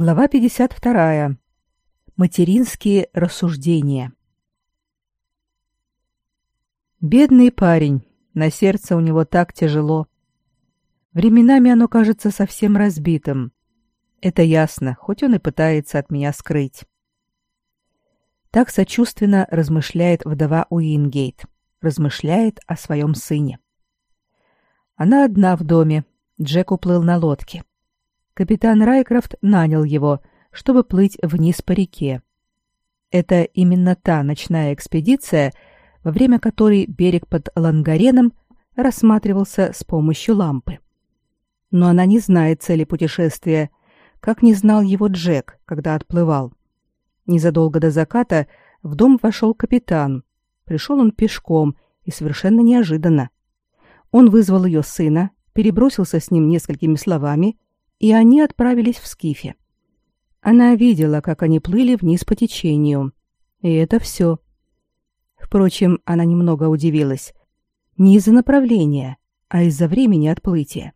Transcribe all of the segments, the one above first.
Глава 52. Материнские рассуждения. Бедный парень, на сердце у него так тяжело. Временами оно кажется совсем разбитым. Это ясно, хоть он и пытается от меня скрыть. Так сочувственно размышляет вдова Уингейт, размышляет о своем сыне. Она одна в доме, Джек уплыл на лодке. Капитан Райкрофт нанял его, чтобы плыть вниз по реке. Это именно та ночная экспедиция, во время которой берег под Лангареном рассматривался с помощью лампы. Но она не знает цели путешествия, как не знал его Джек, когда отплывал. Незадолго до заката в дом вошел капитан. Пришел он пешком и совершенно неожиданно. Он вызвал ее сына, перебросился с ним несколькими словами, и они отправились в Скифе. Она видела, как они плыли вниз по течению. И это все. Впрочем, она немного удивилась. Не из-за направления, а из-за времени отплытия.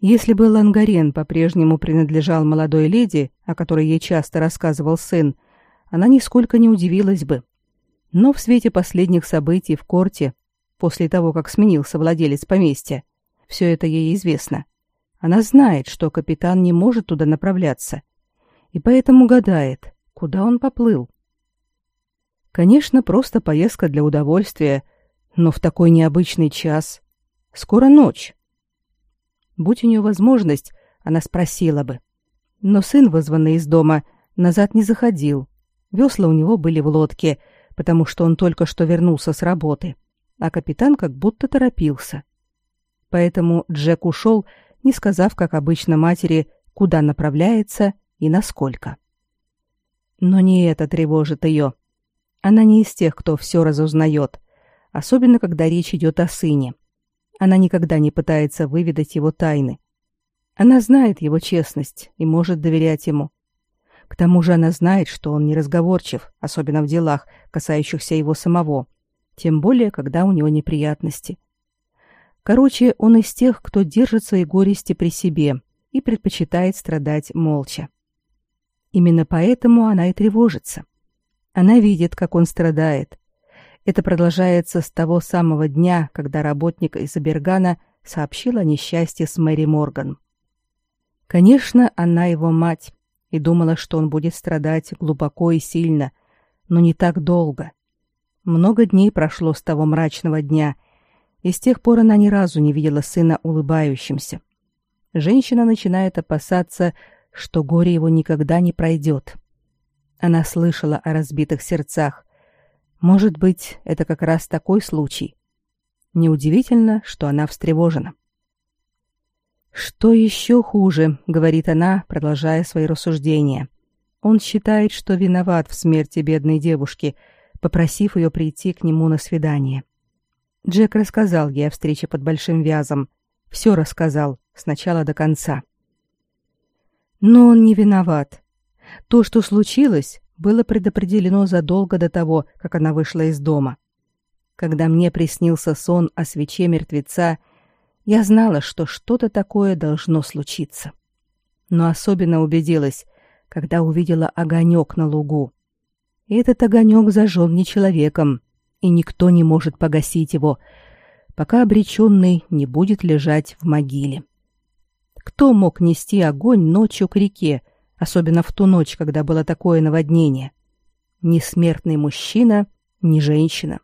Если бы Лангарен по-прежнему принадлежал молодой леди, о которой ей часто рассказывал сын, она нисколько не удивилась бы. Но в свете последних событий в корте, после того, как сменился владелец поместья, все это ей известно. Она знает, что капитан не может туда направляться, и поэтому гадает, куда он поплыл. Конечно, просто поездка для удовольствия, но в такой необычный час. Скоро ночь. Будь у нее возможность, она спросила бы. Но сын, вызванный из дома, назад не заходил. Весла у него были в лодке, потому что он только что вернулся с работы, а капитан как будто торопился. Поэтому Джек ушел, не сказав, как обычно, матери, куда направляется и насколько. Но не это тревожит ее. Она не из тех, кто все разузнает, особенно когда речь идет о сыне. Она никогда не пытается выведать его тайны. Она знает его честность и может доверять ему. К тому же она знает, что он неразговорчив, особенно в делах, касающихся его самого, тем более, когда у него неприятности. Короче, он из тех, кто держит свои горести при себе и предпочитает страдать молча. Именно поэтому она и тревожится. Она видит, как он страдает, это продолжается с того самого дня, когда работник из Абергана сообщил о несчастье с Мэри Морган. Конечно, она его мать и думала, что он будет страдать глубоко и сильно, но не так долго. Много дней прошло с того мрачного дня, и с тех пор она ни разу не видела сына улыбающимся. Женщина начинает опасаться, что горе его никогда не пройдет. Она слышала о разбитых сердцах, может быть, это как раз такой случай. Неудивительно, что она встревожена. Что еще хуже, говорит она, продолжая свои рассуждения. Он считает, что виноват в смерти бедной девушки, попросив ее прийти к нему на свидание. Джек рассказал ей о встрече под большим вязом, все рассказал, с начала до конца. Но он не виноват. То, что случилось, было предопределено задолго до того, как она вышла из дома. Когда мне приснился сон о свече мертвеца, я знала, что что-то такое должно случиться. Но особенно убедилась, когда увидела огонек на лугу. Этот огонек зажжен не человеком, и никто не может погасить его, пока обреченный не будет лежать в могиле. Кто мог нести огонь ночью к реке, особенно в ту ночь, когда было такое наводнение. Ни смертный мужчина, ни женщина.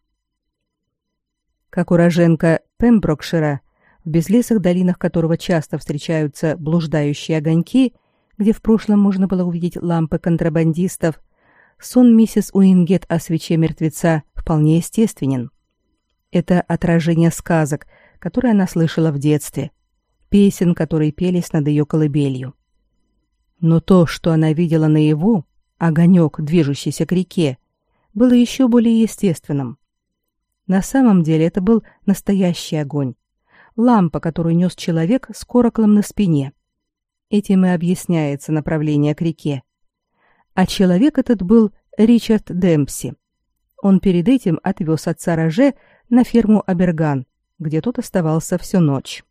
Как уроженка Пемброкшира, в безлесых долинах которого часто встречаются блуждающие огоньки, где в прошлом можно было увидеть лампы контрабандистов, сон миссис Уингет о свече мертвеца вполне естественен. Это отражение сказок, которые она слышала в детстве, песен, которые пелись над ее колыбелью. Но то, что она видела наяву, огонек, движущийся к реке, было еще более естественным. На самом деле это был настоящий огонь. Лампа, которую нес человек с короклом на спине. Этим и объясняется направление к реке. А человек этот был Ричард Демпси. Он перед этим отвез отца Роже на ферму Аберган, где тот оставался всю ночь.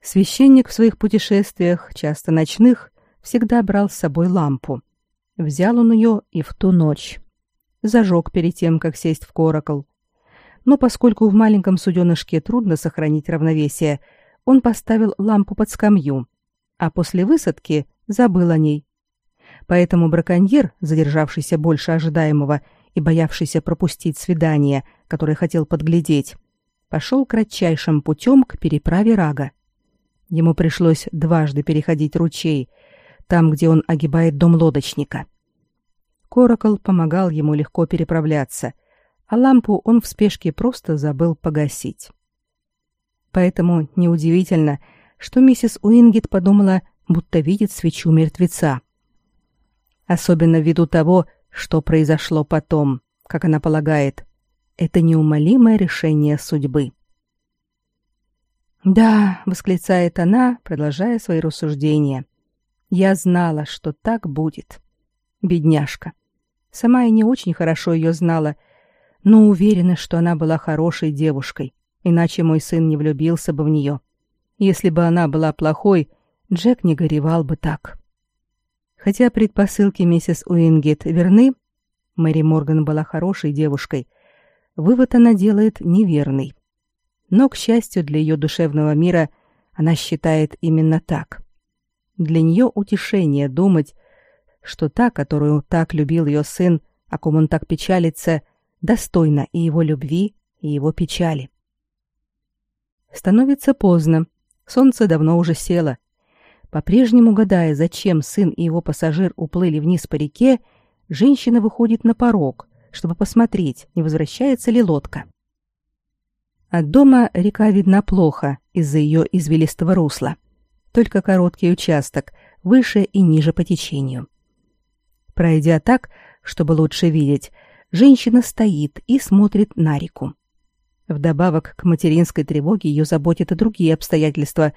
Священник в своих путешествиях, часто ночных, всегда брал с собой лампу. Взял он ее и в ту ночь. Зажег перед тем, как сесть в корокол. Но поскольку в маленьком суденышке трудно сохранить равновесие, он поставил лампу под скамью, а после высадки забыл о ней. Поэтому браконьер, задержавшийся больше ожидаемого и боявшийся пропустить свидание, которое хотел подглядеть, пошел кратчайшим путем к переправе Рага. Ему пришлось дважды переходить ручей, там, где он огибает дом лодочника. Корокол помогал ему легко переправляться, а лампу он в спешке просто забыл погасить. Поэтому неудивительно, что миссис Уингет подумала, будто видит свечу мертвеца. Особенно ввиду того, что произошло потом, как она полагает. Это неумолимое решение судьбы. «Да», — восклицает она, продолжая свои рассуждения. «Я знала, что так будет. Бедняжка. Сама я не очень хорошо ее знала, но уверена, что она была хорошей девушкой иначе мой сын не влюбился бы в нее. Если бы она была плохой, Джек не горевал бы так. Хотя предпосылки миссис Уингет верны, Мэри Морган была хорошей девушкой, вывод она делает неверный. Но, к счастью для ее душевного мира, она считает именно так. Для нее утешение думать, что та, которую так любил ее сын, о ком он так печалится, достойна и его любви, и его печали. Становится поздно. Солнце давно уже село. По-прежнему гадая, зачем сын и его пассажир уплыли вниз по реке, женщина выходит на порог, чтобы посмотреть, не возвращается ли лодка. От дома река видна плохо из-за ее извилистого русла. Только короткий участок, выше и ниже по течению. Пройдя так, чтобы лучше видеть, женщина стоит и смотрит на реку. Вдобавок к материнской тревоге ее заботят и другие обстоятельства,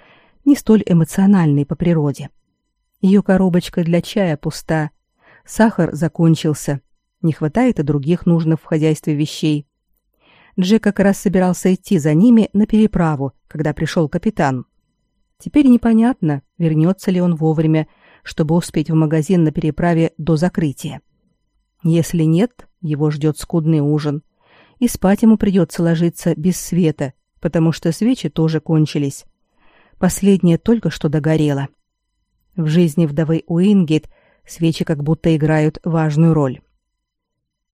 не столь эмоциональные по природе. Ее коробочка для чая пуста, сахар закончился, не хватает и других нужных в хозяйстве вещей. Джек как раз собирался идти за ними на переправу, когда пришел капитан. Теперь непонятно, вернется ли он вовремя, чтобы успеть в магазин на переправе до закрытия. Если нет, его ждет скудный ужин — и спать ему придется ложиться без света, потому что свечи тоже кончились. Последняя только что догорела. В жизни вдовы Уингейт свечи как будто играют важную роль.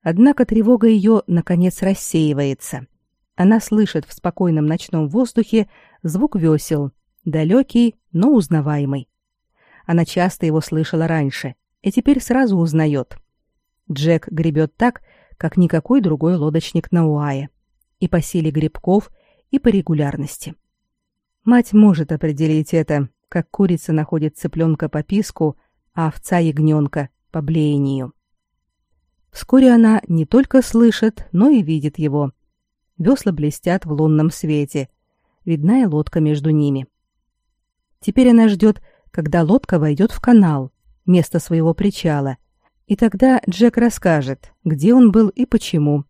Однако тревога ее, наконец, рассеивается. Она слышит в спокойном ночном воздухе звук весел, далекий, но узнаваемый. Она часто его слышала раньше и теперь сразу узнает. Джек гребет так, как никакой другой лодочник на Уае, и по силе грибков, и по регулярности. Мать может определить это, как курица находит цыпленка по писку, а овца ягненка по блеянию. Вскоре она не только слышит, но и видит его. Весла блестят в лунном свете. Видна и лодка между ними. Теперь она ждет, когда лодка войдет в канал, место своего причала, и тогда Джек расскажет, где он был и почему.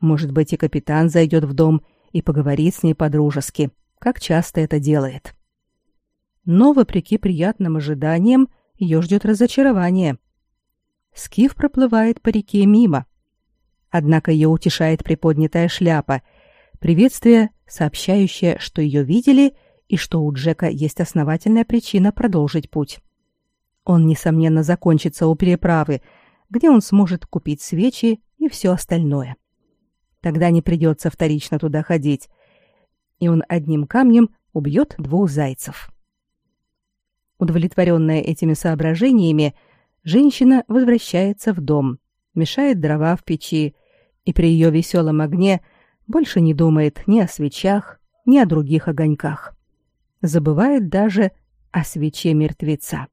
Может быть, и капитан зайдет в дом и поговорит с ней по-дружески, как часто это делает. Но, вопреки приятным ожиданиям, ее ждет разочарование. Скиф проплывает по реке мимо. Однако ее утешает приподнятая шляпа, приветствие, сообщающее, что ее видели и что у Джека есть основательная причина продолжить путь. Он, несомненно, закончится у переправы, где он сможет купить свечи и все остальное. Тогда не придется вторично туда ходить, и он одним камнем убьет двух зайцев. Удовлетворенная этими соображениями, женщина возвращается в дом, мешает дрова в печи, и при ее веселом огне больше не думает ни о свечах, ни о других огоньках. Забывает даже о свече мертвеца.